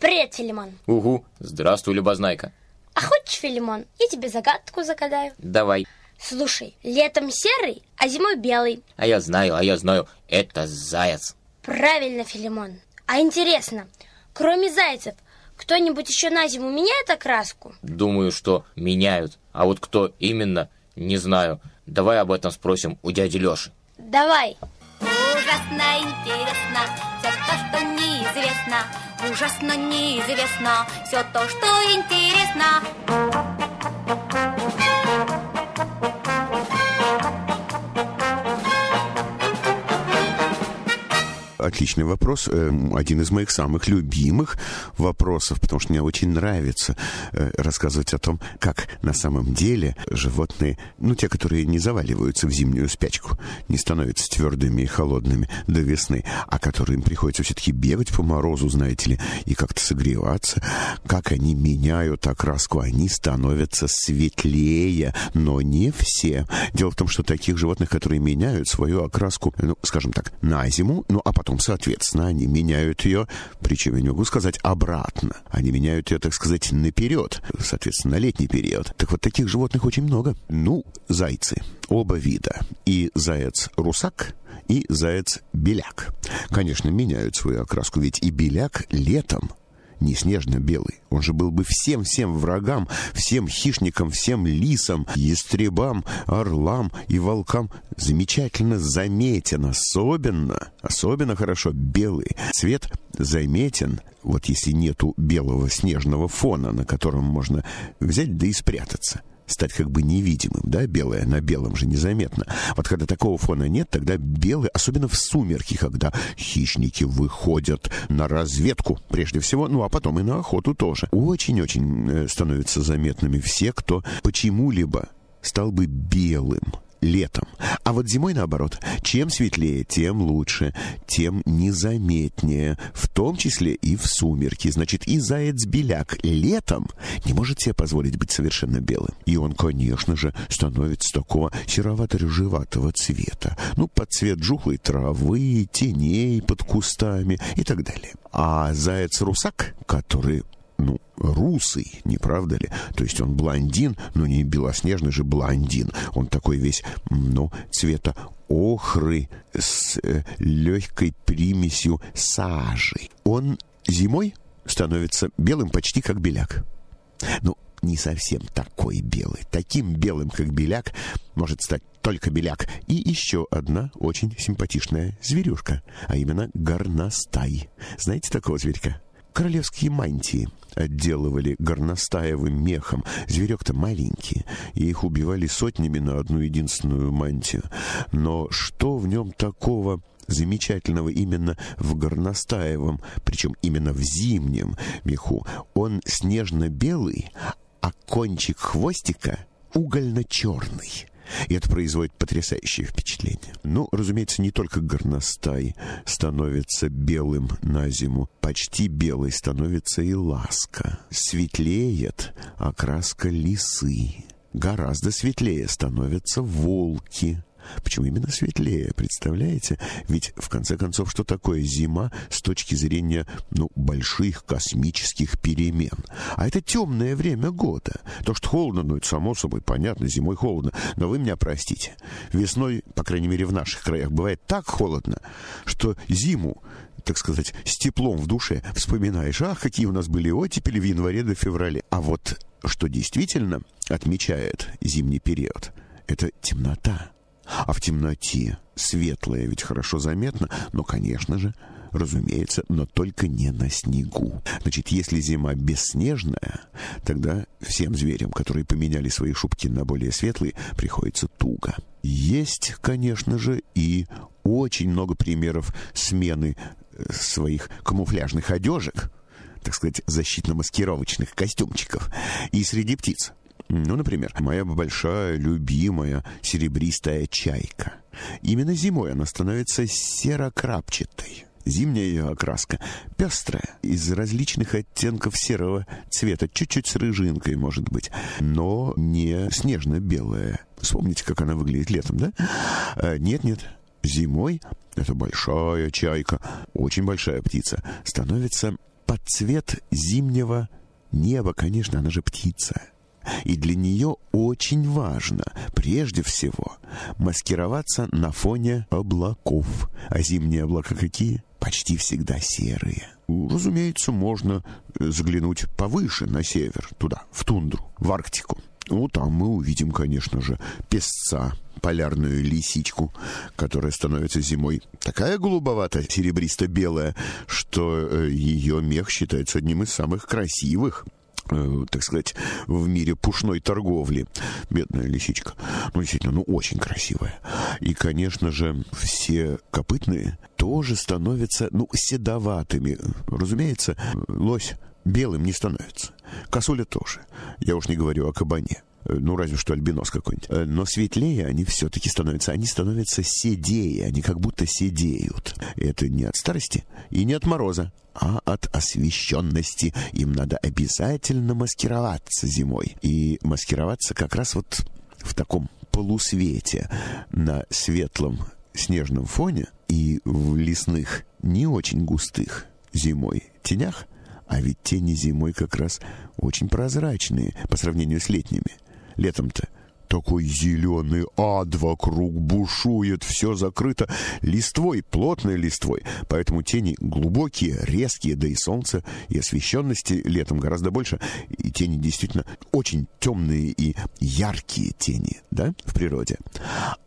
Привет, Филимон. Угу, здравствуй, Любознайка. А хочешь, Филимон, я тебе загадку загадаю? Давай. Слушай, летом серый, а зимой белый. А я знаю, а я знаю, это заяц. Правильно, Филимон. А интересно, кроме зайцев, кто-нибудь еще на зиму меняет окраску? Думаю, что меняют. А вот кто именно, не знаю. Давай об этом спросим у дяди Леши. Давай. Ужасно интересно все то, что неизвестно. Ужасно неизвестно все то, что интересно. Отличный вопрос. Э, один из моих самых любимых вопросов, потому что мне очень нравится э, рассказывать о том, как на самом деле животные, ну, те, которые не заваливаются в зимнюю спячку, не становятся твердыми и холодными до весны, а которым приходится все-таки бегать по морозу, знаете ли, и как-то согреваться, как они меняют окраску, они становятся светлее, но не все. Дело в том, что таких животных, которые меняют свою окраску, ну, скажем так, на зиму, ну, а потом потом, соответственно, они меняют ее, причем я не могу сказать обратно. Они меняют ее, так сказать, наперед, соответственно, на летний период. Так вот, таких животных очень много. Ну, зайцы. Оба вида. И заяц-русак, и заяц-беляк. Конечно, меняют свою окраску, ведь и беляк летом не снежно-белый. Он же был бы всем-всем врагам, всем хищникам, всем лисам, ястребам, орлам и волкам. Замечательно заметен, особенно, особенно хорошо белый. Цвет заметен, вот если нету белого снежного фона, на котором можно взять да и спрятаться стать как бы невидимым, да, белое на белом же незаметно. Вот когда такого фона нет, тогда белый, особенно в сумерки, когда хищники выходят на разведку, прежде всего, ну а потом и на охоту тоже, очень-очень э, становятся заметными все, кто почему-либо стал бы белым летом. А вот зимой наоборот. Чем светлее, тем лучше, тем незаметнее, в том числе и в сумерки. Значит, и заяц-беляк летом не может себе позволить быть совершенно белым. И он, конечно же, становится такого серовато-рыжеватого цвета. Ну, под цвет жухлой травы, теней под кустами и так далее. А заяц-русак, который ну, русый, не правда ли? То есть он блондин, но не белоснежный же блондин. Он такой весь, ну, цвета охры с э, легкой примесью сажи. Он зимой становится белым почти как беляк. Ну, не совсем такой белый. Таким белым, как беляк, может стать только беляк. И еще одна очень симпатичная зверюшка, а именно горностай. Знаете такого зверька? Королевские мантии отделывали горностаевым мехом. Зверек-то маленький, и их убивали сотнями на одну единственную мантию. Но что в нем такого замечательного именно в горностаевом, причем именно в зимнем меху? Он снежно-белый, а кончик хвостика угольно-черный. И это производит потрясающее впечатление. Ну, разумеется, не только горностай становится белым на зиму. Почти белой становится и ласка. Светлеет окраска лисы. Гораздо светлее становятся волки. Почему именно светлее, представляете? Ведь, в конце концов, что такое зима с точки зрения, ну, больших космических перемен? А это темное время года. То, что холодно, ну, это само собой понятно, зимой холодно. Но вы меня простите. Весной, по крайней мере, в наших краях бывает так холодно, что зиму так сказать, с теплом в душе вспоминаешь, ах, какие у нас были оттепели в январе до февраля. А вот что действительно отмечает зимний период, это темнота. А в темноте светлое ведь хорошо заметно, но, конечно же, разумеется, но только не на снегу. Значит, если зима бесснежная, тогда всем зверям, которые поменяли свои шубки на более светлые, приходится туго. Есть, конечно же, и очень много примеров смены э, своих камуфляжных одежек, так сказать, защитно-маскировочных костюмчиков, и среди птиц. Ну, например, моя большая, любимая серебристая чайка. Именно зимой она становится серо-крапчатой. Зимняя ее окраска пестрая, из различных оттенков серого цвета, чуть-чуть с рыжинкой, может быть, но не снежно-белая. Вспомните, как она выглядит летом, да? А, нет-нет, зимой эта большая чайка, очень большая птица, становится под цвет зимнего неба, конечно, она же птица. И для нее очень важно, прежде всего, маскироваться на фоне облаков. А зимние облака какие? Почти всегда серые. Разумеется, можно заглянуть повыше, на север, туда, в тундру, в Арктику. Ну, там мы увидим, конечно же, песца, полярную лисичку, которая становится зимой такая голубовато-серебристо-белая, что э, ее мех считается одним из самых красивых э, так сказать, в мире пушной торговли. Бедная лисичка. Ну, действительно, ну, очень красивая. И, конечно же, все копытные тоже становятся, ну, седоватыми. Разумеется, лось белым не становится. Косуля тоже. Я уж не говорю о кабане. Ну, разве что альбинос какой-нибудь. Но светлее они все-таки становятся. Они становятся седее. Они как будто седеют. Это не от старости и не от мороза, а от освещенности. Им надо обязательно маскироваться зимой. И маскироваться как раз вот в таком полусвете на светлом снежном фоне и в лесных не очень густых зимой тенях – а ведь тени зимой как раз очень прозрачные по сравнению с летними. Летом-то такой зеленый ад вокруг бушует, все закрыто листвой, плотной листвой, поэтому тени глубокие, резкие, да и солнце, и освещенности летом гораздо больше, и тени действительно очень темные и яркие тени, да, в природе.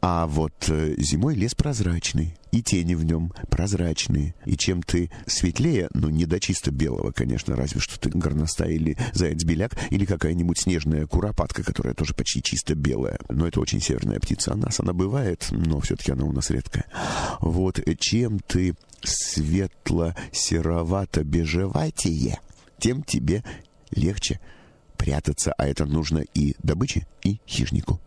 А вот э, зимой лес прозрачный, и тени в нем прозрачные. И чем ты светлее, ну, не до чисто белого, конечно, разве что ты горностай или заяц-беляк, или какая-нибудь снежная куропатка, которая тоже почти чисто белая. Но это очень северная птица. У нас она бывает, но все-таки она у нас редкая. Вот чем ты светло-серовато-бежеватее, тем тебе легче прятаться, а это нужно и добыче, и хищнику.